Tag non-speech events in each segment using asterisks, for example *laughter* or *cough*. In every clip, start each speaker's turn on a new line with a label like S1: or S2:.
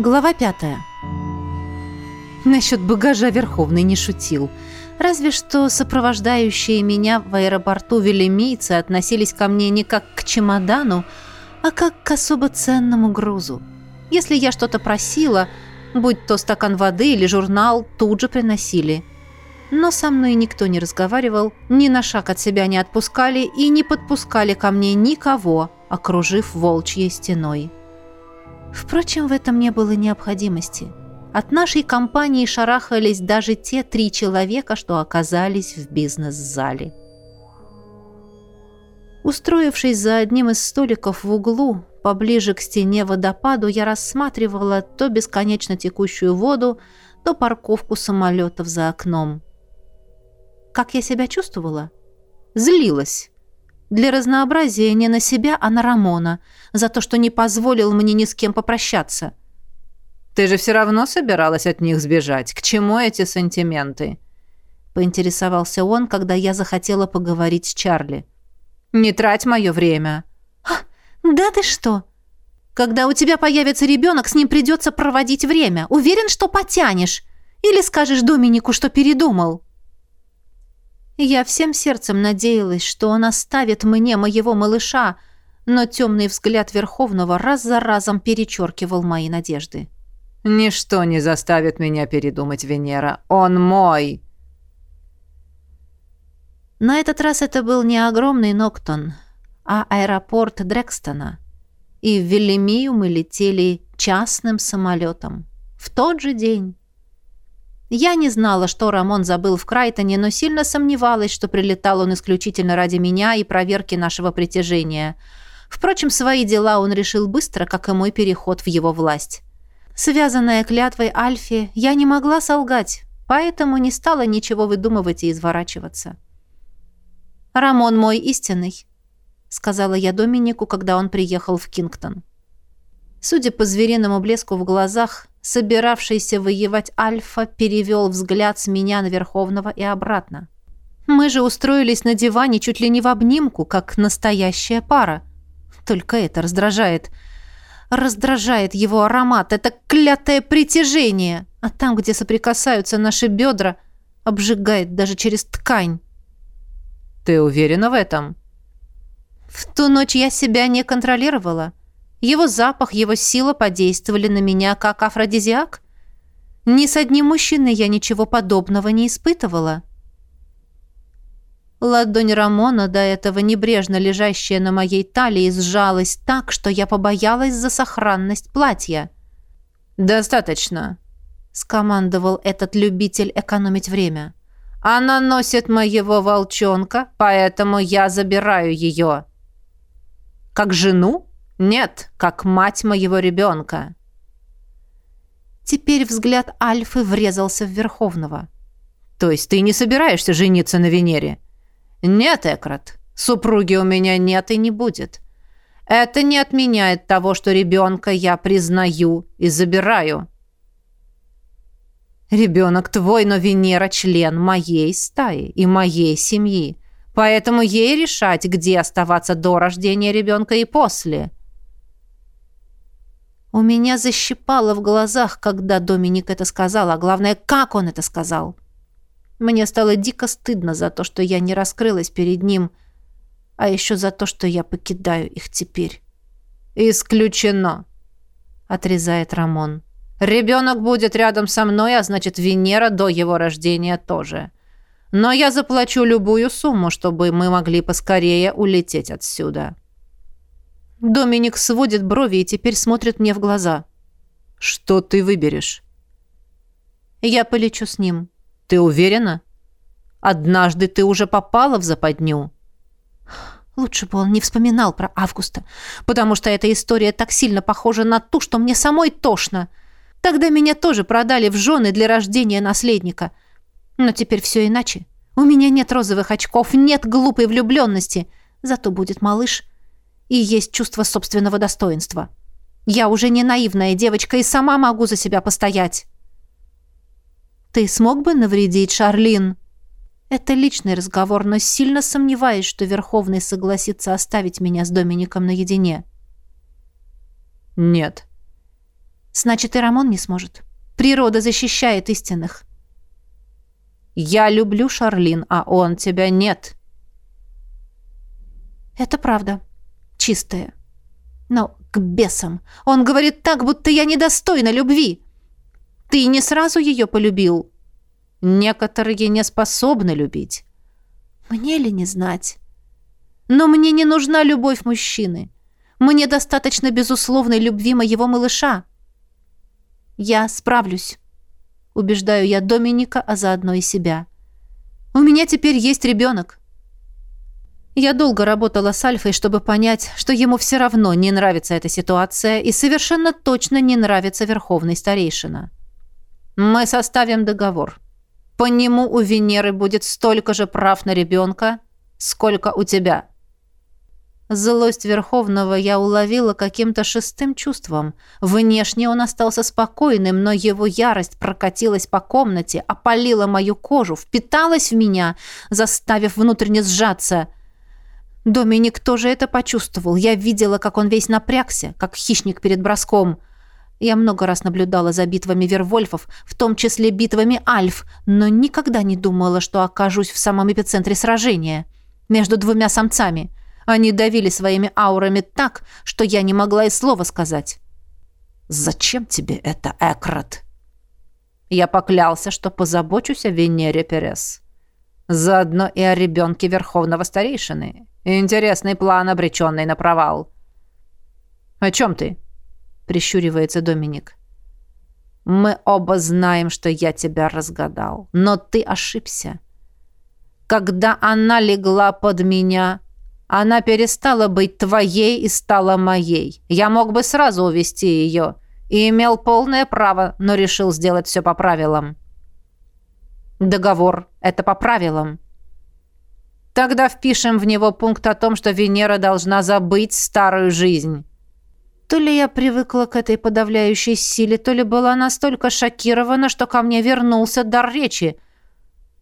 S1: Глава пятая. Насчет багажа Верховный не шутил. Разве что сопровождающие меня в аэропорту велемийцы относились ко мне не как к чемодану, а как к особо ценному грузу. Если я что-то просила, будь то стакан воды или журнал, тут же приносили. Но со мной никто не разговаривал, ни на шаг от себя не отпускали и не подпускали ко мне никого, окружив волчьей стеной. Впрочем, в этом не было необходимости. От нашей компании шарахались даже те три человека, что оказались в бизнес-зале. Устроившись за одним из столиков в углу, поближе к стене водопаду, я рассматривала то бесконечно текущую воду, то парковку самолетов за окном. Как я себя чувствовала? Злилась. Для разнообразия не на себя, а на Рамона, за то, что не позволил мне ни с кем попрощаться.
S2: «Ты же все равно собиралась от них сбежать. К чему эти сантименты?»
S1: Поинтересовался он, когда я захотела поговорить с Чарли.
S2: «Не трать мое время».
S1: А, «Да ты что? Когда у тебя появится ребенок, с ним придется проводить время. Уверен, что потянешь. Или скажешь Доминику, что передумал?» Я всем сердцем надеялась, что он оставит мне моего малыша, но темный взгляд Верховного раз за разом перечеркивал мои надежды.
S2: «Ничто не заставит меня передумать, Венера. Он мой!»
S1: На этот раз это был не огромный Ноктон, а аэропорт Дрекстона. И в Велимию мы летели частным самолетом. В тот же день. Я не знала, что Рамон забыл в Крайтоне, но сильно сомневалась, что прилетал он исключительно ради меня и проверки нашего притяжения. Впрочем, свои дела он решил быстро, как и мой переход в его власть. Связанная клятвой Альфи, я не могла солгать, поэтому не стала ничего выдумывать и изворачиваться. «Рамон мой истинный», — сказала я Доминику, когда он приехал в Кингтон. Судя по звериному блеску в глазах, собиравшийся воевать Альфа перевел взгляд с меня на Верховного и обратно. Мы же устроились на диване чуть ли не в обнимку, как настоящая пара. Только это раздражает. Раздражает его аромат, это клятое притяжение. А там, где соприкасаются наши бедра, обжигает даже через ткань.
S2: «Ты уверена в этом?»
S1: В ту ночь я себя не контролировала. Его запах, его сила подействовали на меня как афродизиак. Ни с одним мужчиной я ничего подобного не испытывала. Ладонь Рамона, до этого небрежно лежащая на моей талии, сжалась так, что я побоялась за сохранность платья.
S2: «Достаточно», — скомандовал этот любитель экономить время. «Она носит моего волчонка, поэтому я забираю ее». «Как жену?» Нет, как мать моего ребенка.
S1: Теперь взгляд Альфы врезался в Верховного.
S2: То есть ты не собираешься жениться на Венере? Нет, Экрат, супруги у меня нет и не будет. Это не отменяет того, что ребенка я признаю и забираю. Ребенок твой, но Венера член моей стаи и моей семьи. Поэтому ей решать, где оставаться до рождения ребенка и после.
S1: У меня защипало в глазах, когда Доминик это сказал, а главное, как он это сказал. Мне стало дико стыдно за то, что я не раскрылась перед ним, а еще за то, что я покидаю их теперь.
S2: «Исключено», — отрезает Рамон. «Ребенок будет рядом со мной, а значит, Венера до его рождения тоже. Но я заплачу любую сумму, чтобы мы могли поскорее улететь отсюда».
S1: Доминик сводит брови и теперь смотрит мне в глаза.
S2: «Что ты выберешь?»
S1: «Я полечу с ним».
S2: «Ты уверена? Однажды ты уже попала в западню».
S1: Лучше бы он не вспоминал про Августа, потому что эта история так сильно похожа на ту, что мне самой тошно. Тогда меня тоже продали в жены для рождения наследника. Но теперь все иначе. У меня нет розовых очков, нет глупой влюбленности. Зато будет малыш, и есть чувство собственного достоинства. Я уже не наивная девочка и сама могу за себя постоять. Ты смог бы навредить, Шарлин? Это личный разговор, но сильно сомневаюсь, что Верховный согласится оставить меня с Домиником наедине.
S2: Нет.
S1: Значит, и Рамон не сможет. Природа защищает истинных.
S2: Я люблю Шарлин, а он тебя нет.
S1: Это правда. Чистая. Но к бесам. Он говорит так, будто я недостойна любви. Ты не сразу ее полюбил.
S2: Некоторые не способны любить.
S1: Мне ли не знать? Но мне не нужна любовь мужчины. Мне достаточно безусловной любви моего малыша. Я справлюсь. Убеждаю я Доминика, а заодно и себя. У меня теперь есть ребенок. Я долго работала с Альфой, чтобы понять, что ему все равно не нравится эта ситуация и совершенно точно не нравится Верховный Старейшина. Мы составим договор. По нему у Венеры будет столько же прав на ребенка, сколько у тебя. Злость Верховного я уловила каким-то шестым чувством. Внешне он остался спокойным, но его ярость прокатилась по комнате, опалила мою кожу, впиталась в меня, заставив внутренне сжаться – Доминик тоже это почувствовал. Я видела, как он весь напрягся, как хищник перед броском. Я много раз наблюдала за битвами Вервольфов, в том числе битвами Альф, но никогда не думала, что окажусь в самом эпицентре сражения. Между двумя самцами. Они давили своими аурами так, что я не могла и слова сказать.
S2: «Зачем тебе это, Экрат?» Я поклялся, что позабочусь о Венере Перес. Заодно и о ребенке Верховного Старейшины. Интересный план, обреченный на провал. «О чем ты?» — прищуривается Доминик. «Мы оба знаем, что я тебя разгадал, но ты ошибся. Когда она легла под меня, она перестала быть твоей и стала моей. Я мог бы сразу увести ее и имел полное право, но решил сделать все по правилам». «Договор — это по правилам», Тогда впишем в него пункт о том, что Венера должна забыть старую жизнь.
S1: То ли я привыкла к этой подавляющей силе, то ли была настолько шокирована, что ко мне вернулся дар речи.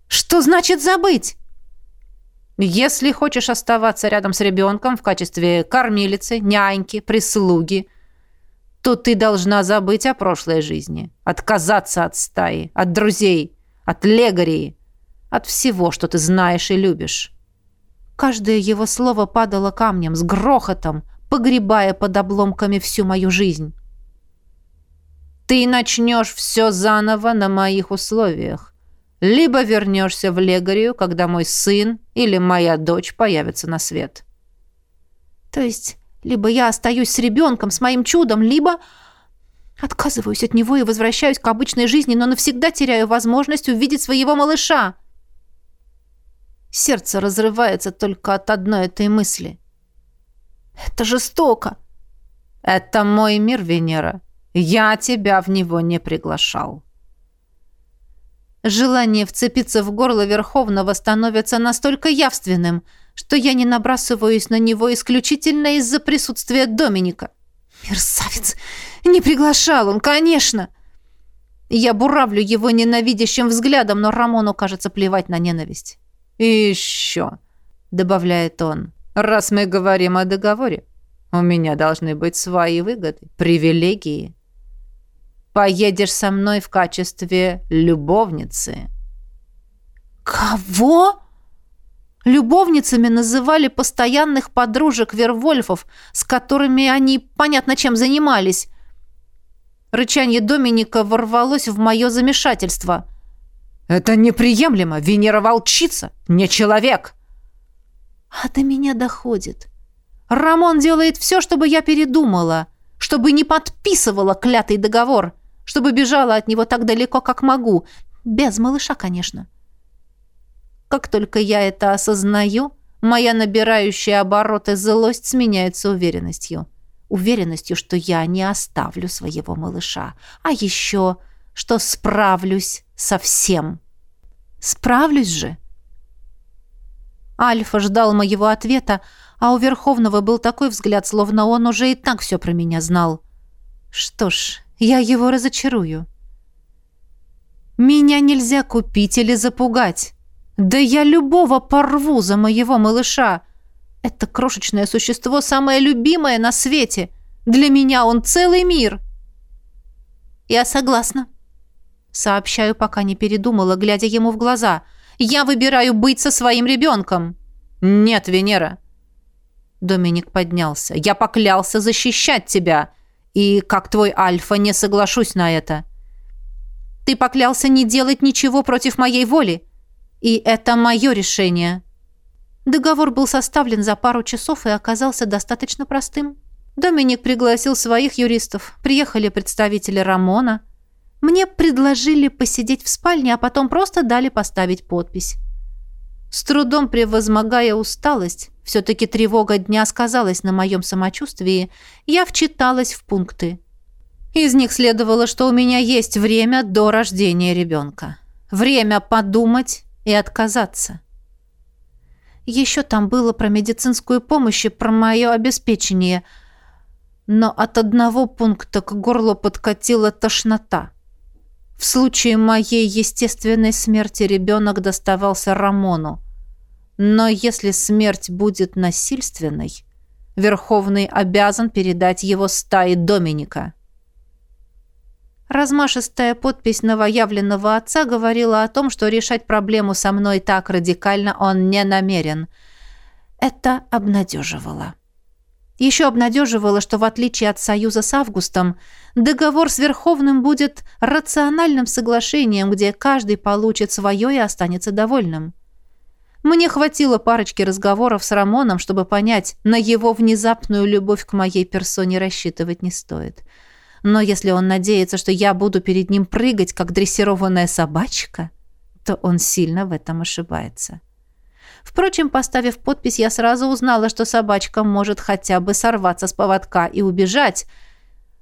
S1: Что значит забыть?
S2: Если хочешь оставаться рядом с ребенком в качестве кормилицы, няньки, прислуги, то ты должна забыть о прошлой жизни, отказаться от стаи, от друзей, от легарии, от всего, что ты знаешь и любишь.
S1: Каждое его слово падало камнем с грохотом, погребая под обломками всю мою жизнь.
S2: «Ты начнешь все заново на моих условиях. Либо вернешься в Легарию, когда мой сын или моя дочь появятся на свет».
S1: «То есть, либо я остаюсь с ребенком, с моим чудом, либо...» Отказываюсь от него и возвращаюсь к обычной жизни, но навсегда теряю возможность увидеть своего малыша. Сердце разрывается только от одной этой мысли. Это жестоко.
S2: Это мой мир, Венера. Я тебя в него не приглашал.
S1: Желание вцепиться в горло Верховного становится настолько явственным, что я не набрасываюсь на него исключительно из-за присутствия Доминика. Мерзавец! Не приглашал он, конечно! Я буравлю его ненавидящим взглядом, но Рамону, кажется, плевать на ненависть.
S2: «И еще», — добавляет он, — «раз мы говорим о договоре, у меня должны быть свои выгоды, привилегии. Поедешь со мной в качестве любовницы».
S1: «Кого?» Любовницами называли постоянных подружек Вервольфов, с которыми они, понятно чем, занимались. Рычанье Доминика ворвалось в мое замешательство —
S2: «Это неприемлемо! Венера волчица, не человек!»
S1: А до меня доходит. Рамон делает все, чтобы я передумала, чтобы не подписывала клятый договор, чтобы бежала от него так далеко, как могу. Без малыша, конечно. Как только я это осознаю, моя набирающая обороты злость сменяется уверенностью. Уверенностью, что я не оставлю своего малыша. А еще что справлюсь со всем. Справлюсь же. Альфа ждал моего ответа, а у Верховного был такой взгляд, словно он уже и так все про меня знал. Что ж, я его разочарую. Меня нельзя купить или запугать. Да я любого порву за моего малыша. Это крошечное существо самое любимое на свете. Для меня он целый мир. «Я согласна», — сообщаю, пока не передумала, глядя ему в глаза. «Я выбираю быть со своим ребенком».
S2: «Нет, Венера». Доминик поднялся. «Я поклялся защищать тебя, и, как твой Альфа, не соглашусь на это».
S1: «Ты поклялся не делать ничего против моей воли, и это мое решение». Договор был составлен за пару часов и оказался достаточно простым. Доминик пригласил своих юристов, приехали представители Рамона. Мне предложили посидеть в спальне, а потом просто дали поставить подпись. С трудом превозмогая усталость, все-таки тревога дня сказалась на моем самочувствии, я вчиталась в пункты. Из них следовало, что у меня есть время до рождения ребенка. Время подумать и отказаться. Еще там было про медицинскую помощь и про мое обеспечение. Но от одного пункта к горлу подкатила тошнота. В случае моей естественной смерти ребенок доставался Рамону. Но если смерть будет насильственной, Верховный обязан передать его стае Доминика. Размашистая подпись новоявленного отца говорила о том, что решать проблему со мной так радикально он не намерен. Это обнадеживало. Еще обнадеживало, что в отличие от союза с Августом, договор с Верховным будет рациональным соглашением, где каждый получит свое и останется довольным. Мне хватило парочки разговоров с Рамоном, чтобы понять, на его внезапную любовь к моей персоне рассчитывать не стоит. — но если он надеется, что я буду перед ним прыгать, как дрессированная собачка, то он сильно в этом ошибается. Впрочем, поставив подпись, я сразу узнала, что собачка может хотя бы сорваться с поводка и убежать,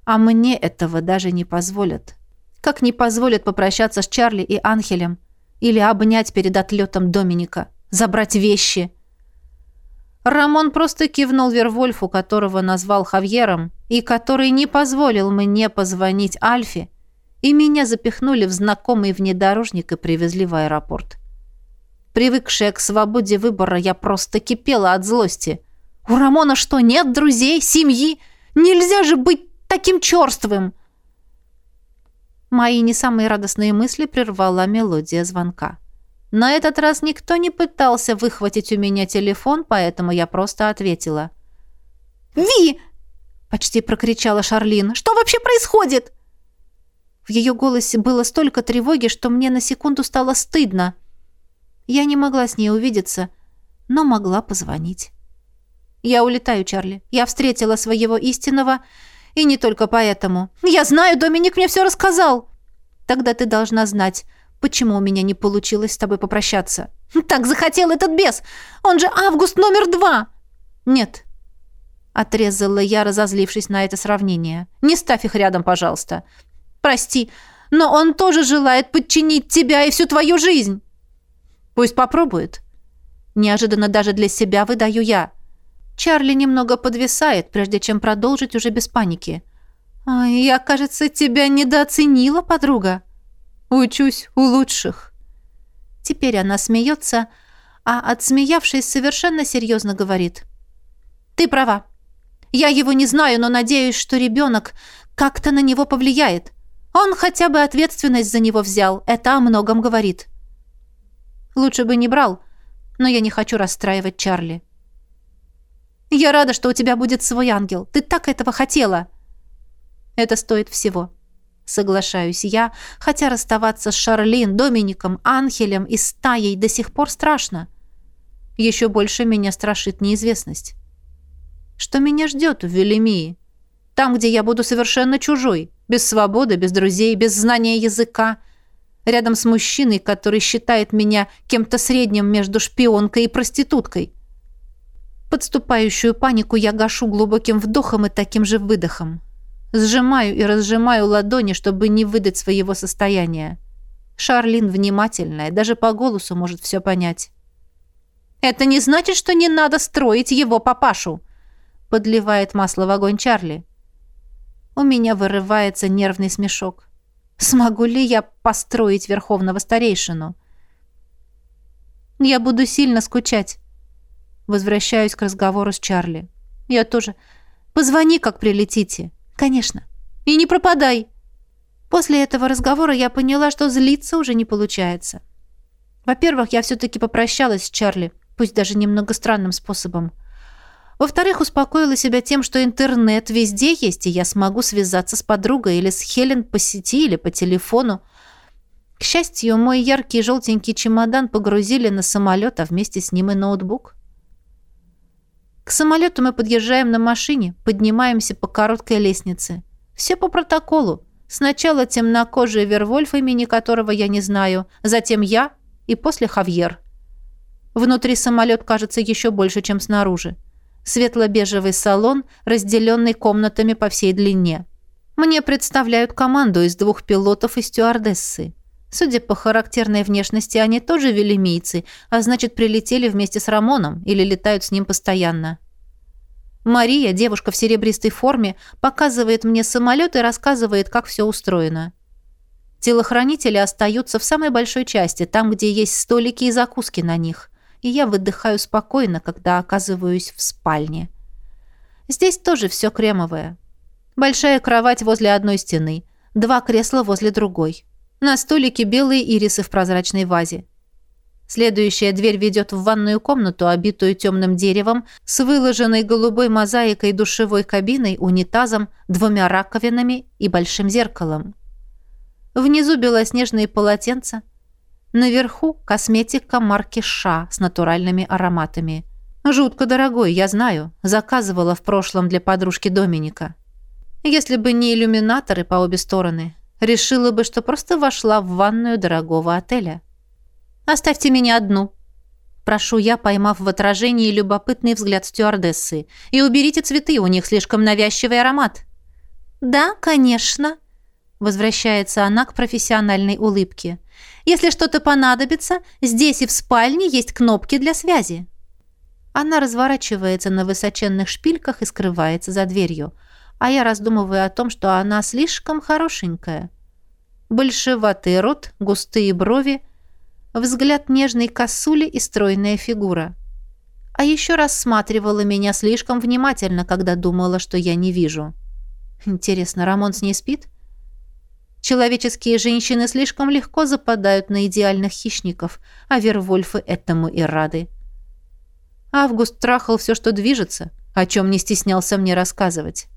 S1: а мне этого даже не позволят. Как не позволят попрощаться с Чарли и Анхелем или обнять перед отлетом Доминика, забрать вещи – Рамон просто кивнул Вервольфу, которого назвал Хавьером, и который не позволил мне позвонить Альфе, и меня запихнули в знакомый внедорожник и привезли в аэропорт. Привыкшая к свободе выбора, я просто кипела от злости. «У Рамона что, нет друзей, семьи? Нельзя же быть таким черствым!» Мои не самые радостные мысли прервала мелодия звонка. На этот раз никто не пытался выхватить у меня телефон, поэтому я просто ответила. «Ви!» — почти прокричала Шарлин. «Что вообще происходит?» В ее голосе было столько тревоги, что мне на секунду стало стыдно. Я не могла с ней увидеться, но могла позвонить. «Я улетаю, Чарли. Я встретила своего истинного, и не только поэтому. Я знаю, Доминик мне все рассказал!» «Тогда ты должна знать. Почему у меня не получилось с тобой попрощаться? Так захотел этот бес! Он же Август номер два!» «Нет», — отрезала я, разозлившись на это сравнение. «Не ставь их рядом, пожалуйста. Прости, но он тоже желает подчинить тебя и всю твою жизнь». «Пусть попробует». Неожиданно даже для себя выдаю я. Чарли немного подвисает, прежде чем продолжить уже без паники. «Я, кажется, тебя недооценила, подруга». Учусь у лучших». Теперь она смеется, а, отсмеявшись, совершенно серьезно говорит. «Ты права. Я его не знаю, но надеюсь, что ребенок как-то на него повлияет. Он хотя бы ответственность за него взял. Это о многом говорит». «Лучше бы не брал, но я не хочу расстраивать Чарли». «Я рада, что у тебя будет свой ангел. Ты так этого хотела». «Это стоит всего». Соглашаюсь я, хотя расставаться с Шарлин, Домиником, Анхелем и стаей до сих пор страшно. Еще больше меня страшит неизвестность. Что меня ждет в Велимии? Там, где я буду совершенно чужой, без свободы, без друзей, без знания языка, рядом с мужчиной, который считает меня кем-то средним между шпионкой и проституткой. Подступающую панику я гашу глубоким вдохом и таким же выдохом. Сжимаю и разжимаю ладони, чтобы не выдать своего состояния. Шарлин внимательная, даже по голосу может все понять. «Это не значит, что не надо строить его папашу!» Подливает масло в огонь Чарли. У меня вырывается нервный смешок. Смогу ли я построить верховного старейшину? Я буду сильно скучать. Возвращаюсь к разговору с Чарли. Я тоже. Позвони, как прилетите. «Конечно. И не пропадай!» После этого разговора я поняла, что злиться уже не получается. Во-первых, я все-таки попрощалась с Чарли, пусть даже немного странным способом. Во-вторых, успокоила себя тем, что интернет везде есть, и я смогу связаться с подругой или с Хелен по сети или по телефону. К счастью, мой яркий желтенький чемодан погрузили на самолет, а вместе с ним и ноутбук. К самолету мы подъезжаем на машине, поднимаемся по короткой лестнице. Все по протоколу. Сначала темнокожий Вервольф, имени которого я не знаю, затем я и после Хавьер. Внутри самолет кажется еще больше, чем снаружи. Светло-бежевый салон, разделенный комнатами по всей длине. Мне представляют команду из двух пилотов и стюардессы. Судя по характерной внешности, они тоже велимийцы, а значит, прилетели вместе с Рамоном или летают с ним постоянно. Мария, девушка в серебристой форме, показывает мне самолет и рассказывает, как все устроено. Телохранители остаются в самой большой части, там, где есть столики и закуски на них. И я выдыхаю спокойно, когда оказываюсь в спальне. Здесь тоже все кремовое. Большая кровать возле одной стены, два кресла возле другой. На столике белые ирисы в прозрачной вазе. Следующая дверь ведет в ванную комнату, обитую темным деревом, с выложенной голубой мозаикой душевой кабиной, унитазом, двумя раковинами и большим зеркалом. Внизу белоснежные полотенца. Наверху косметика марки «Ша» с натуральными ароматами. Жутко дорогой, я знаю. Заказывала в прошлом для подружки Доминика. Если бы не иллюминаторы по обе стороны, решила бы, что просто вошла в ванную дорогого отеля. «Оставьте меня одну», прошу я, поймав в отражении любопытный взгляд стюардессы. «И уберите цветы, у них слишком навязчивый аромат». «Да, конечно», — возвращается она к профессиональной улыбке. «Если что-то понадобится, здесь и в спальне есть кнопки для связи». Она разворачивается на высоченных шпильках и скрывается за дверью а я раздумываю о том, что она слишком хорошенькая. Большеватый рот, густые брови, взгляд нежной косули и стройная фигура. А еще рассматривала меня слишком внимательно, когда думала, что я не вижу. Интересно, Рамон с ней спит? Человеческие женщины слишком легко западают на идеальных хищников, а Вервольфы этому и рады. Август трахал все, что движется, о чем не стеснялся мне рассказывать.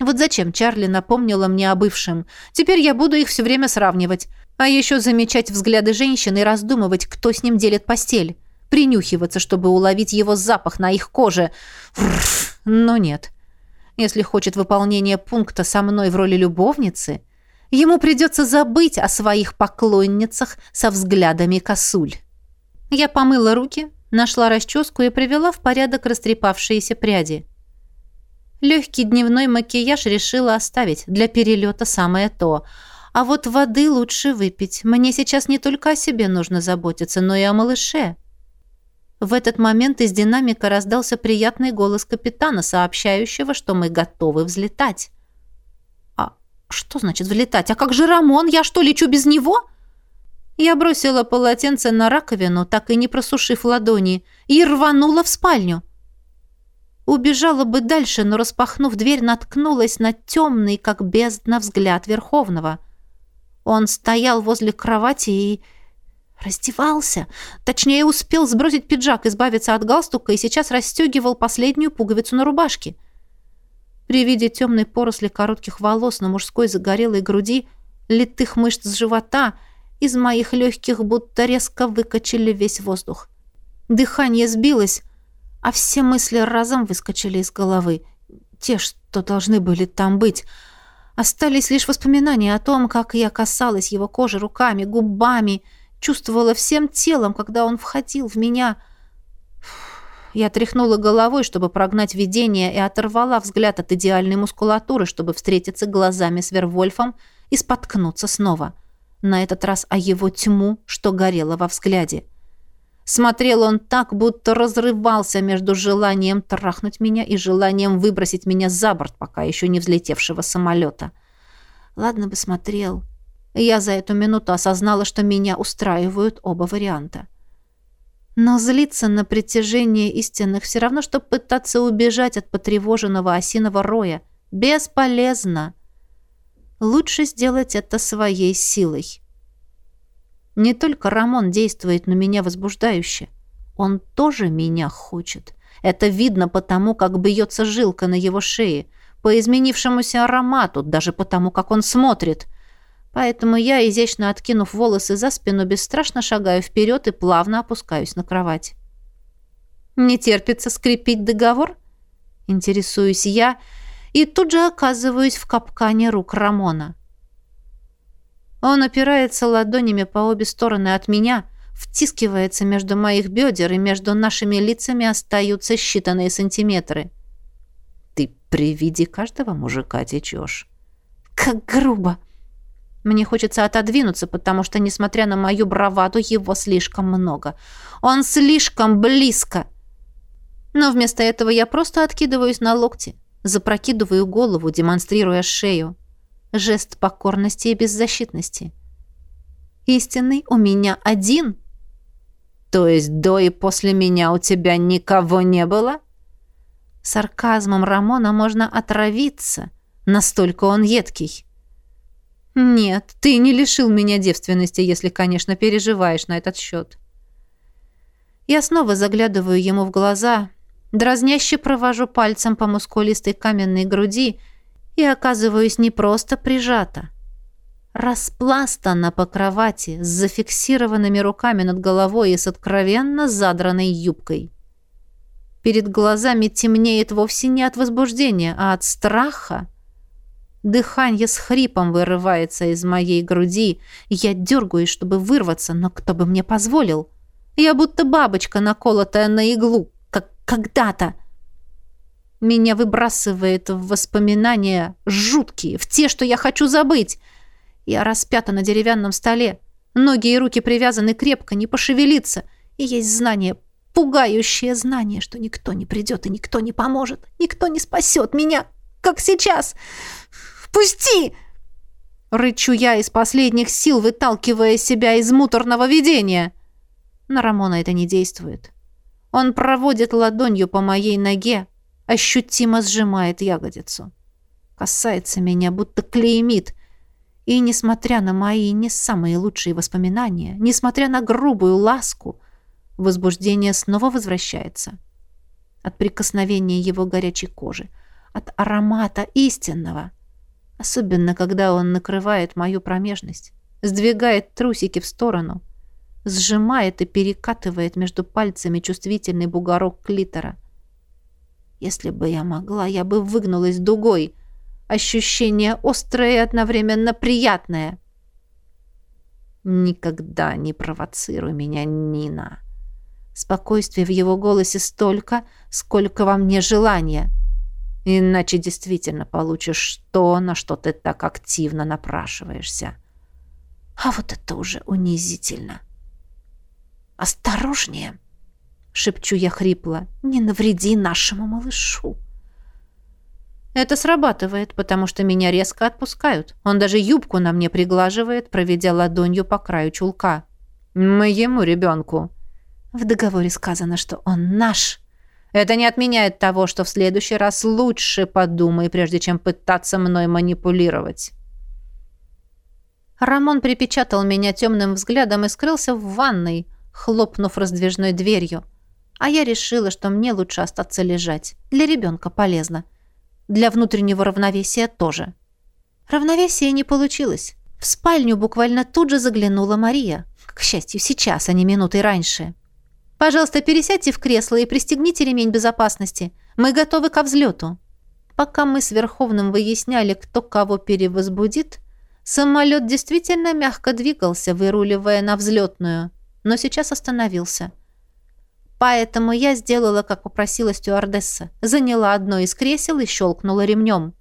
S1: Вот зачем Чарли напомнила мне о бывшем. Теперь я буду их все время сравнивать. А еще замечать взгляды женщин и раздумывать, кто с ним делит постель. Принюхиваться, чтобы уловить его запах на их коже. Но нет. Если хочет выполнения пункта со мной в роли любовницы, ему придется забыть о своих поклонницах со взглядами косуль. Я помыла руки, нашла расческу и привела в порядок растрепавшиеся пряди. Легкий дневной макияж решила оставить. Для перелета самое то. А вот воды лучше выпить. Мне сейчас не только о себе нужно заботиться, но и о малыше. В этот момент из динамика раздался приятный голос капитана, сообщающего, что мы готовы взлетать. «А что значит взлетать? А как же Рамон? Я что, лечу без него?» Я бросила полотенце на раковину, так и не просушив ладони, и рванула в спальню. Убежала бы дальше, но, распахнув дверь, наткнулась на темный, как бездна, взгляд Верховного. Он стоял возле кровати и... раздевался. Точнее, успел сбросить пиджак, избавиться от галстука и сейчас расстегивал последнюю пуговицу на рубашке. При виде темной поросли коротких волос на мужской загорелой груди, литых мышц живота, из моих легких будто резко выкачали весь воздух. Дыхание сбилось, а все мысли разом выскочили из головы. Те, что должны были там быть. Остались лишь воспоминания о том, как я касалась его кожи руками, губами, чувствовала всем телом, когда он входил в меня. Я тряхнула головой, чтобы прогнать видение, и оторвала взгляд от идеальной мускулатуры, чтобы встретиться глазами с Вервольфом и споткнуться снова. На этот раз о его тьму, что горело во взгляде. — Смотрел он так, будто разрывался между желанием трахнуть меня и желанием выбросить меня за борт, пока еще не взлетевшего самолета. Ладно бы смотрел. Я за эту минуту осознала, что меня устраивают оба варианта. Но злиться на притяжение истинных все равно, что пытаться убежать от потревоженного осиного роя. Бесполезно. Лучше сделать это своей силой. Не только Рамон действует на меня возбуждающе. Он тоже меня хочет. Это видно потому, как бьется жилка на его шее, по изменившемуся аромату, даже потому, как он смотрит. Поэтому я, изящно откинув волосы за спину, бесстрашно шагаю вперед и плавно опускаюсь на кровать. «Не терпится скрепить договор?» Интересуюсь я, — и тут же оказываюсь в капкане рук Рамона. Он опирается ладонями по обе стороны от меня, втискивается между моих бедер, и между нашими лицами остаются считанные сантиметры. Ты при виде каждого мужика течешь. Как грубо! Мне хочется отодвинуться, потому что, несмотря на мою браваду, его слишком много. Он слишком близко. Но вместо этого я просто откидываюсь на локти, Запрокидываю голову, демонстрируя шею. Жест покорности и беззащитности. Истинный у меня один. То есть до и после меня у тебя никого не было? Сарказмом Рамона можно отравиться. Настолько он едкий. «Нет, ты не лишил меня девственности, если, конечно, переживаешь на этот счет». Я снова заглядываю ему в глаза, Дразняще провожу пальцем по мускулистой каменной груди и оказываюсь не просто прижата. Распластана по кровати с зафиксированными руками над головой и с откровенно задранной юбкой. Перед глазами темнеет вовсе не от возбуждения, а от страха. Дыхание с хрипом вырывается из моей груди. Я дергаюсь, чтобы вырваться, но кто бы мне позволил? Я будто бабочка, наколотая на иглу, когда-то. Меня выбрасывает в воспоминания жуткие, в те, что я хочу забыть. Я распята на деревянном столе. Ноги и руки привязаны крепко, не пошевелиться. И есть знание, пугающее знание, что никто не придет и никто не поможет. Никто не спасет меня, как сейчас. «Пусти!» Рычу я из последних сил, выталкивая себя из муторного видения. На Рамона это не действует. Он проводит ладонью по моей ноге, ощутимо сжимает ягодицу. Касается меня, будто клеймит. И, несмотря на мои не самые лучшие воспоминания, несмотря на грубую ласку, возбуждение снова возвращается. От прикосновения его горячей кожи, от аромата истинного. Особенно, когда он накрывает мою промежность, сдвигает трусики в сторону — сжимает и перекатывает между пальцами чувствительный бугорок клитора. Если бы я могла, я бы выгнулась дугой. Ощущение острое и одновременно приятное. Никогда не провоцируй меня, Нина. Спокойствия в его голосе столько, сколько во мне желания. Иначе действительно получишь то, на что ты так активно напрашиваешься. А вот это уже унизительно. «Осторожнее!» — шепчу я хрипло. «Не навреди нашему малышу!» Это срабатывает, потому что меня резко отпускают. Он даже юбку на мне приглаживает, проведя ладонью по краю чулка. «Моему ребенку!» В договоре сказано, что он наш. Это не отменяет того, что в следующий раз лучше подумай, прежде чем пытаться мной манипулировать. Рамон припечатал меня темным взглядом и скрылся в ванной, хлопнув раздвижной дверью. А я решила, что мне лучше остаться лежать. Для ребенка полезно. Для внутреннего равновесия тоже. Равновесие не получилось. В спальню буквально тут же заглянула Мария. К счастью, сейчас, а не минутой раньше. «Пожалуйста, пересядьте в кресло и пристегните ремень безопасности. Мы готовы ко взлету». Пока мы с Верховным выясняли, кто кого перевозбудит, самолет действительно мягко двигался, выруливая на взлетную но сейчас остановился. Поэтому я сделала, как попросила стюардесса. Заняла одно из кресел и щелкнула ремнем.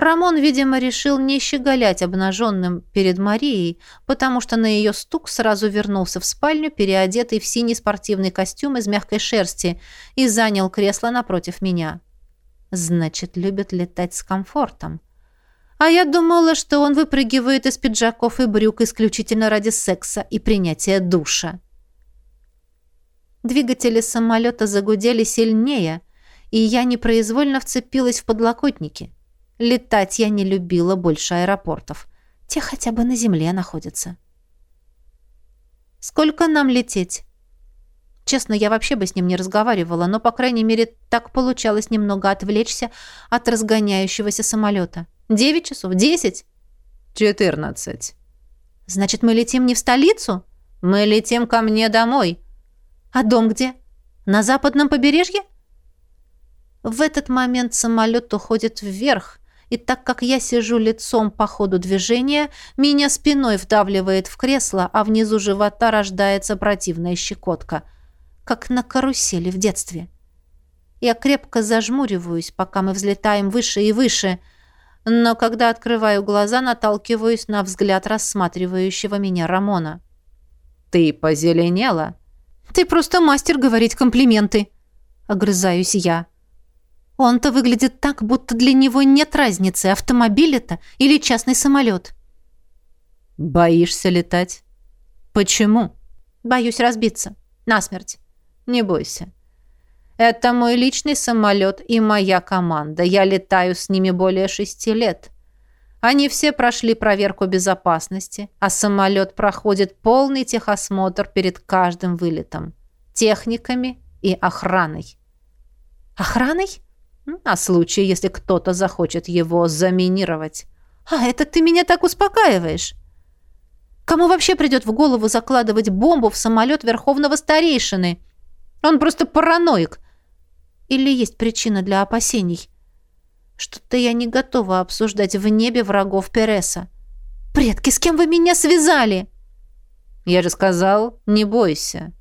S1: Рамон, видимо, решил не щеголять обнаженным перед Марией, потому что на ее стук сразу вернулся в спальню, переодетый в синий спортивный костюм из мягкой шерсти, и занял кресло напротив меня. Значит, любит летать с комфортом. А я думала, что он выпрыгивает из пиджаков и брюк исключительно ради секса и принятия душа. Двигатели самолета загудели сильнее, и я непроизвольно вцепилась в подлокотники. Летать я не любила больше аэропортов. Те хотя бы на земле находятся. Сколько нам лететь? Честно, я вообще бы с ним не разговаривала, но, по крайней мере, так получалось немного отвлечься от разгоняющегося самолета. Девять часов? Десять?
S2: Четырнадцать.
S1: Значит, мы летим не в столицу?
S2: Мы летим ко мне домой.
S1: А дом где? На западном побережье? В этот момент самолет уходит вверх, и так как я сижу лицом по ходу движения, меня спиной вдавливает в кресло, а внизу живота рождается противная щекотка, как на карусели в детстве. Я крепко зажмуриваюсь, пока мы взлетаем выше и выше, но когда открываю глаза, наталкиваюсь на взгляд рассматривающего меня Рамона.
S2: «Ты позеленела?»
S1: «Ты просто мастер говорить комплименты», — огрызаюсь я. Он-то выглядит так, будто для него нет разницы, автомобиль это или частный самолет.
S2: Боишься летать? Почему?
S1: Боюсь разбиться. Насмерть.
S2: Не бойся. Это мой личный самолет и моя команда. Я летаю с ними более шести лет. Они все прошли проверку безопасности, а самолет проходит полный техосмотр перед каждым вылетом. Техниками и охраной.
S1: Охраной?
S2: На случай, если кто-то захочет его заминировать.
S1: А это ты меня так успокаиваешь. Кому вообще придет в голову закладывать бомбу в самолет верховного старейшины? Он просто параноик. Или есть причина для опасений? Что-то я не готова обсуждать в небе врагов Переса. Предки, с кем вы меня связали?
S2: Я же сказал, не бойся,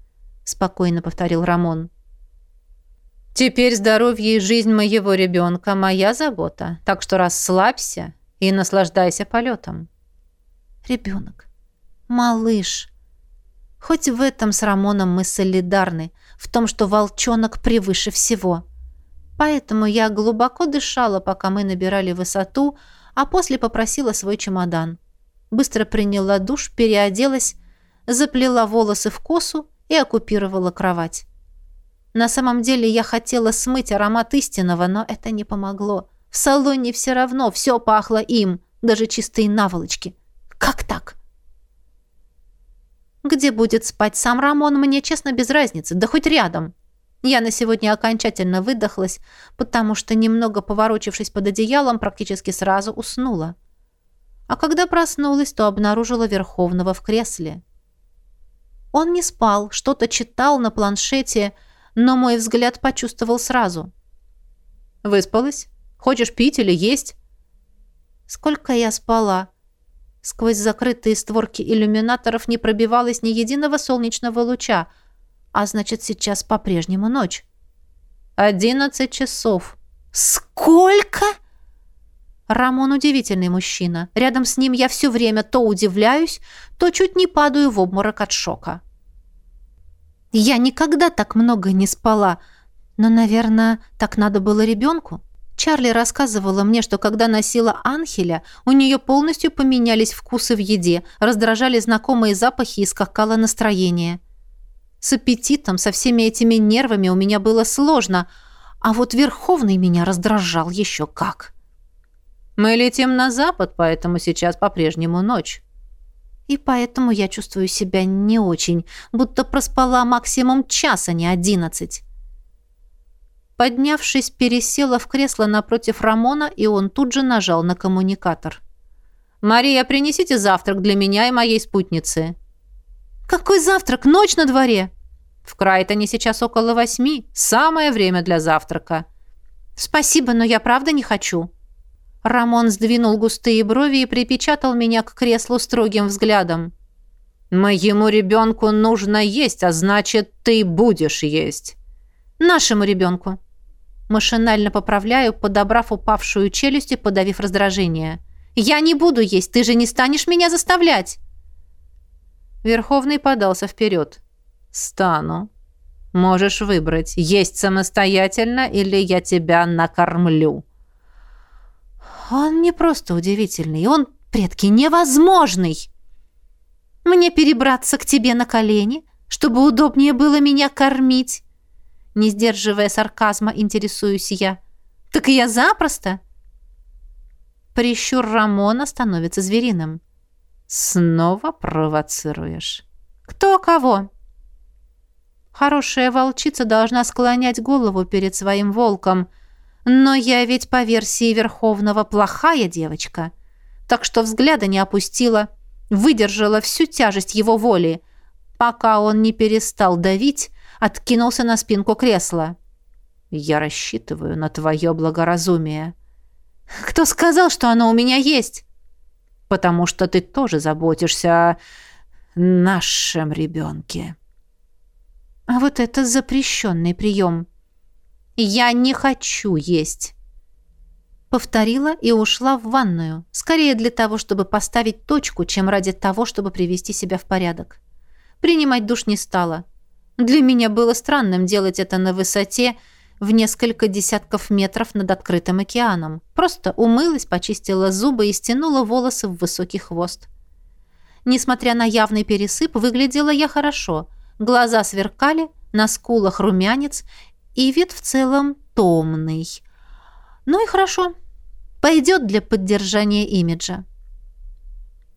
S2: спокойно повторил Рамон. Теперь здоровье и жизнь моего ребенка – моя забота, так что расслабься и наслаждайся полетом.
S1: Ребенок. Малыш. Хоть в этом с Рамоном мы солидарны, в том, что волчонок превыше всего. Поэтому я глубоко дышала, пока мы набирали высоту, а после попросила свой чемодан. Быстро приняла душ, переоделась, заплела волосы в косу и оккупировала кровать. На самом деле я хотела смыть аромат истинного, но это не помогло. В салоне все равно все пахло им, даже чистые наволочки. Как так? Где будет спать сам Рамон, мне, честно, без разницы, да хоть рядом. Я на сегодня окончательно выдохлась, потому что, немного поворочившись под одеялом, практически сразу уснула. А когда проснулась, то обнаружила Верховного в кресле. Он не спал, что-то читал на планшете, но мой взгляд почувствовал сразу.
S2: «Выспалась? Хочешь пить или есть?»
S1: «Сколько я спала?» Сквозь закрытые створки иллюминаторов не пробивалось ни единого солнечного луча, а значит, сейчас по-прежнему ночь.
S2: «Одиннадцать часов».
S1: «Сколько?» Рамон удивительный мужчина. Рядом с ним я все время то удивляюсь, то чуть не падаю в обморок от шока. Я никогда так много не спала. Но, наверное, так надо было ребенку. Чарли рассказывала мне, что когда носила Анхеля, у нее полностью поменялись вкусы в еде, раздражали знакомые запахи и скакало настроение. С аппетитом, со всеми этими нервами у меня было сложно, а вот Верховный меня раздражал еще как.
S2: «Мы летим на запад, поэтому сейчас по-прежнему ночь».
S1: И поэтому я чувствую себя не очень, будто проспала максимум час, а не одиннадцать. Поднявшись, пересела в кресло напротив Рамона, и он тут же нажал на коммуникатор.
S2: «Мария, принесите завтрак для меня и моей спутницы».
S1: «Какой завтрак? Ночь на дворе!»
S2: «В Крайтоне сейчас около восьми. Самое время для завтрака».
S1: «Спасибо, но я правда не хочу». Рамон сдвинул густые брови и припечатал меня к креслу строгим взглядом.
S2: «Моему ребенку нужно есть, а значит, ты будешь есть».
S1: «Нашему ребенку». Машинально поправляю, подобрав упавшую челюсть и подавив раздражение. «Я не буду есть, ты же не станешь меня заставлять!»
S2: Верховный подался вперед. «Стану. Можешь выбрать, есть самостоятельно или я тебя накормлю».
S1: Он не просто удивительный, он, предки, невозможный. Мне перебраться к тебе на колени, чтобы удобнее было меня кормить? Не сдерживая сарказма, интересуюсь я. Так я запросто. Прищур Рамона становится звериным.
S2: «Снова провоцируешь?»
S1: «Кто кого?» Хорошая волчица должна склонять голову перед своим волком. Но я ведь по версии Верховного плохая девочка. Так что взгляда не опустила, выдержала всю тяжесть его воли, пока он не перестал давить, откинулся на спинку кресла.
S2: «Я рассчитываю на твое благоразумие».
S1: «Кто сказал, что оно у меня есть?»
S2: «Потому что ты тоже заботишься о нашем ребенке».
S1: А вот это запрещенный прием. Я не хочу есть. Повторила и ушла в ванную. Скорее для того, чтобы поставить точку, чем ради того, чтобы привести себя в порядок. Принимать душ не стала. Для меня было странным делать это на высоте в несколько десятков метров над открытым океаном. Просто умылась, почистила зубы и стянула волосы в высокий хвост. Несмотря на явный пересып, выглядела я хорошо – Глаза сверкали, на скулах румянец, и вид в целом томный. Ну и хорошо. Пойдет для поддержания имиджа.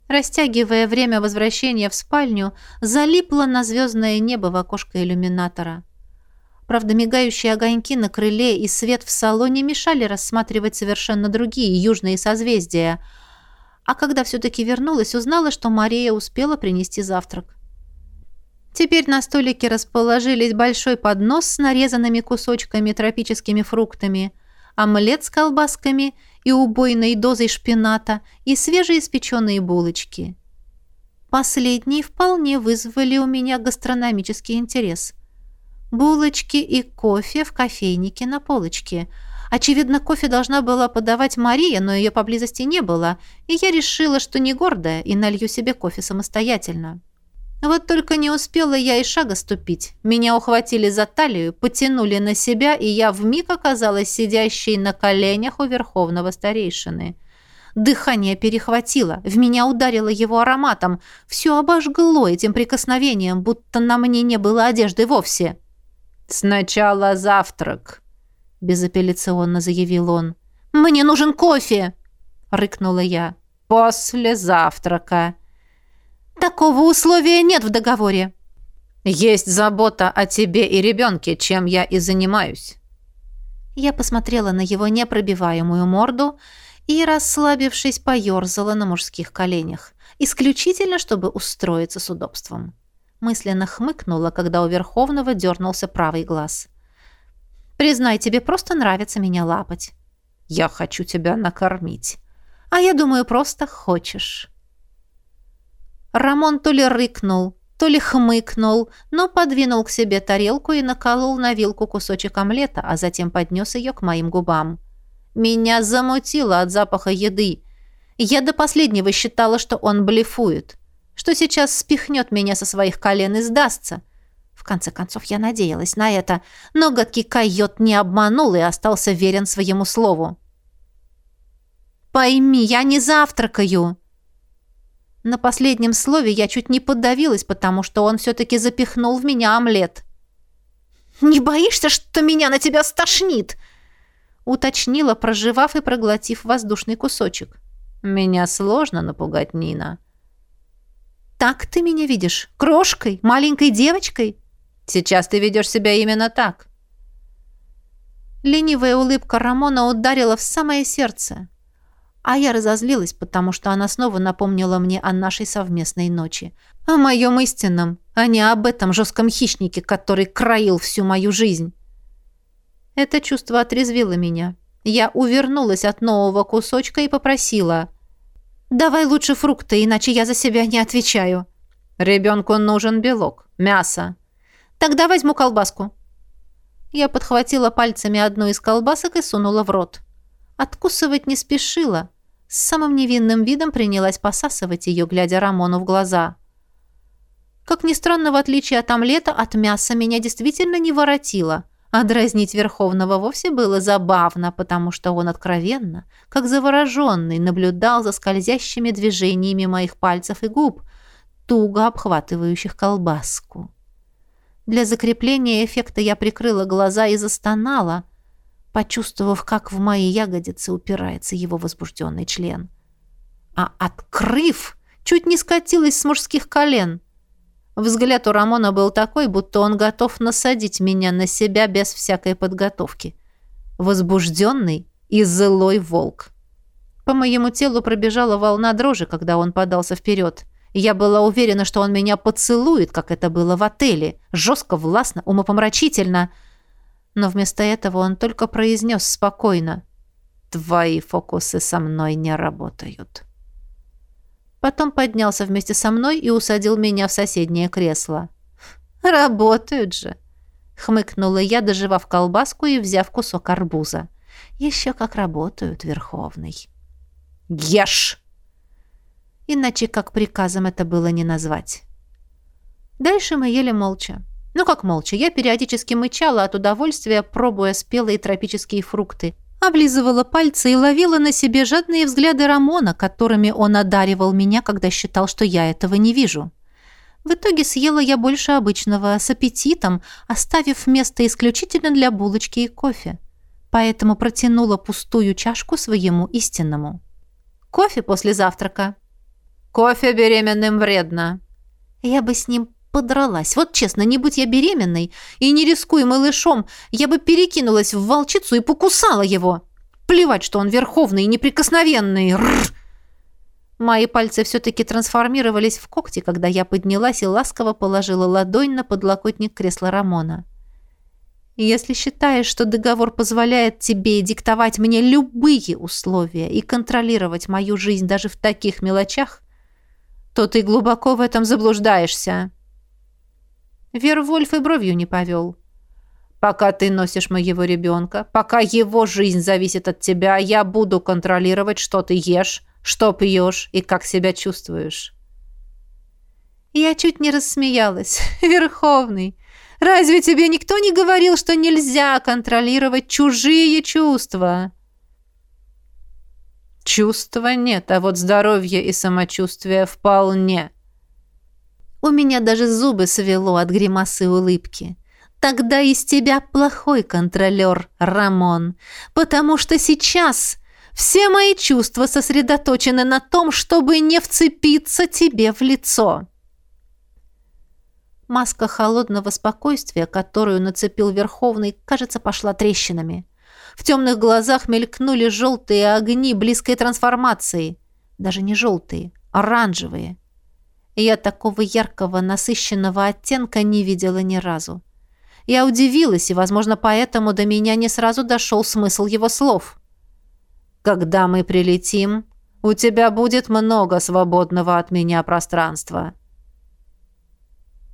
S1: Растягивая время возвращения в спальню, залипла на звездное небо в окошко иллюминатора. Правда, мигающие огоньки на крыле и свет в салоне мешали рассматривать совершенно другие южные созвездия. А когда все-таки вернулась, узнала, что Мария успела принести завтрак. Теперь на столике расположились большой поднос с нарезанными кусочками тропическими фруктами, омлет с колбасками и убойной дозой шпината и свежеиспеченные булочки. Последние вполне вызвали у меня гастрономический интерес. Булочки и кофе в кофейнике на полочке. Очевидно, кофе должна была подавать Мария, но ее поблизости не было, и я решила, что не гордая, и налью себе кофе самостоятельно. Вот только не успела я и шага ступить. Меня ухватили за талию, потянули на себя, и я вмиг оказалась сидящей на коленях у верховного старейшины. Дыхание перехватило, в меня ударило его ароматом, все обожгло этим прикосновением, будто на мне не было одежды вовсе.
S2: «Сначала завтрак», — безапелляционно заявил он.
S1: «Мне нужен кофе!» — рыкнула я.
S2: «После завтрака»,
S1: Такого условия нет в договоре.
S2: Есть забота о тебе и ребенке, чем я и занимаюсь.
S1: Я посмотрела на его непробиваемую морду и, расслабившись, поерзала на мужских коленях, исключительно, чтобы устроиться с удобством. Мысленно хмыкнула, когда у Верховного дернулся правый глаз. «Признай, тебе просто нравится меня лапать».
S2: «Я хочу тебя накормить».
S1: «А я думаю, просто хочешь». Рамон то ли рыкнул, то ли хмыкнул, но подвинул к себе тарелку и наколол на вилку кусочек омлета, а затем поднес ее к моим губам. Меня замутило от запаха еды. Я до последнего считала, что он блефует, что сейчас спихнет меня со своих колен и сдастся. В конце концов, я надеялась на это, но гадкий койот не обманул и остался верен своему слову. «Пойми, я не завтракаю!» На последнем слове я чуть не подавилась, потому что он все-таки запихнул в меня омлет. «Не боишься, что меня на тебя стошнит?» уточнила, проживав и проглотив воздушный кусочек.
S2: «Меня сложно напугать, Нина».
S1: «Так ты меня видишь? Крошкой? Маленькой девочкой?»
S2: «Сейчас ты ведешь себя именно так».
S1: Ленивая улыбка Рамона ударила в самое сердце. А я разозлилась, потому что она снова напомнила мне о нашей совместной ночи. О моем истинном, а не об этом жестком хищнике, который краил всю мою жизнь. Это чувство отрезвило меня. Я увернулась от нового кусочка и попросила. «Давай лучше фрукты, иначе я за себя не отвечаю».
S2: «Ребенку нужен белок, мясо».
S1: «Тогда возьму колбаску». Я подхватила пальцами одну из колбасок и сунула в рот. Откусывать не спешила. С самым невинным видом принялась посасывать ее, глядя Рамону в глаза. Как ни странно, в отличие от омлета, от мяса меня действительно не воротило. А дразнить Верховного вовсе было забавно, потому что он откровенно, как завороженный, наблюдал за скользящими движениями моих пальцев и губ, туго обхватывающих колбаску. Для закрепления эффекта я прикрыла глаза и застонала, почувствовав, как в мои ягодицы упирается его возбужденный член. А открыв, чуть не скатилась с мужских колен. Взгляд у Рамона был такой, будто он готов насадить меня на себя без всякой подготовки. Возбужденный и злой волк. По моему телу пробежала волна дрожи, когда он подался вперед. Я была уверена, что он меня поцелует, как это было в отеле. Жестко, властно, умопомрачительно. Но вместо этого он только произнес спокойно. «Твои фокусы со мной не работают». Потом поднялся вместе со мной и усадил меня в соседнее кресло. «Работают же!» — хмыкнула я, доживав колбаску и взяв кусок арбуза. «Еще как работают, Верховный!» «Ешь!» Иначе как приказом это было не назвать. Дальше мы ели молча. Ну как молча, я периодически мычала от удовольствия, пробуя спелые тропические фрукты, облизывала пальцы и ловила на себе жадные взгляды Рамона, которыми он одаривал меня, когда считал, что я этого не вижу. В итоге съела я больше обычного, с аппетитом, оставив место исключительно для булочки и кофе. Поэтому протянула пустую чашку своему истинному. «Кофе после завтрака», Кофе беременным вредно. Я бы с ним подралась. Вот честно, не будь я беременной и не рискуя малышом, я бы перекинулась в волчицу и покусала его. Плевать, что он верховный и неприкосновенный. Рррр. Мои пальцы все-таки трансформировались в когти, когда я поднялась и ласково положила ладонь на подлокотник кресла Рамона. Если считаешь, что договор позволяет тебе диктовать мне любые условия и контролировать мою жизнь даже в таких мелочах, то ты глубоко в этом заблуждаешься». Вервольф и бровью не повел. «Пока ты носишь моего ребенка, пока его жизнь зависит от тебя, я буду контролировать, что ты ешь, что пьешь и как себя чувствуешь». Я чуть не рассмеялась. *laughs* «Верховный, разве тебе никто не говорил, что нельзя контролировать чужие чувства?» Чувства нет, а вот здоровье и самочувствие вполне. У меня даже зубы свело от гримасы улыбки. Тогда из тебя плохой контролер, Рамон, потому что сейчас все мои чувства сосредоточены на том, чтобы не вцепиться тебе в лицо. Маска холодного спокойствия, которую нацепил Верховный, кажется, пошла трещинами. В темных глазах мелькнули желтые огни близкой трансформации. Даже не желтые, оранжевые. Я такого яркого, насыщенного оттенка не видела ни разу. Я удивилась, и, возможно, поэтому до меня не сразу дошел смысл его слов. «Когда мы прилетим, у тебя будет много свободного от меня пространства».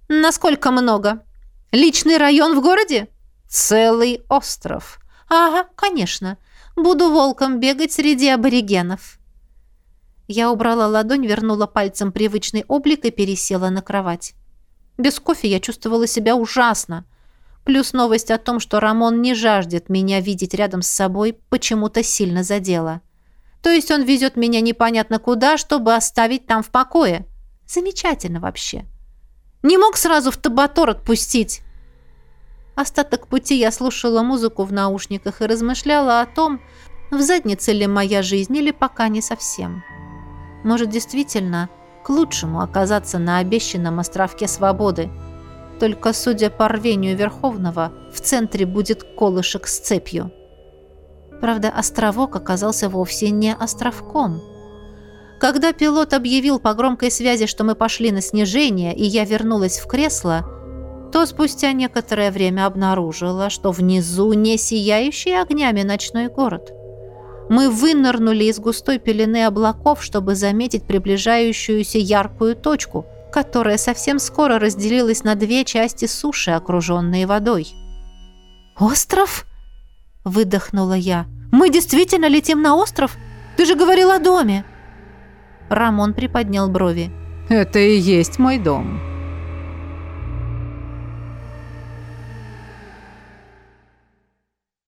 S1: «Насколько много? Личный район в городе?» «Целый остров. «Ага, конечно. Буду волком бегать среди аборигенов». Я убрала ладонь, вернула пальцем привычный облик и пересела на кровать. Без кофе я чувствовала себя ужасно. Плюс новость о том, что Рамон не жаждет меня видеть рядом с собой, почему-то сильно задела. То есть он везет меня непонятно куда, чтобы оставить там в покое. Замечательно вообще. Не мог сразу в Табатор отпустить. Остаток пути я слушала музыку в наушниках и размышляла о том, в заднице ли моя жизнь или пока не совсем. Может, действительно, к лучшему оказаться на обещанном островке свободы. Только, судя по рвению Верховного, в центре будет колышек с цепью. Правда, островок оказался вовсе не островком. Когда пилот объявил по громкой связи, что мы пошли на снижение, и я вернулась в кресло, то спустя некоторое время обнаружила, что внизу не сияющий огнями ночной город. Мы вынырнули из густой пелены облаков, чтобы заметить приближающуюся яркую точку, которая совсем скоро разделилась на две части суши, окруженные водой. «Остров?» — выдохнула я. «Мы действительно летим на остров? Ты же говорил о доме!» Рамон приподнял брови.
S2: «Это и есть мой дом»,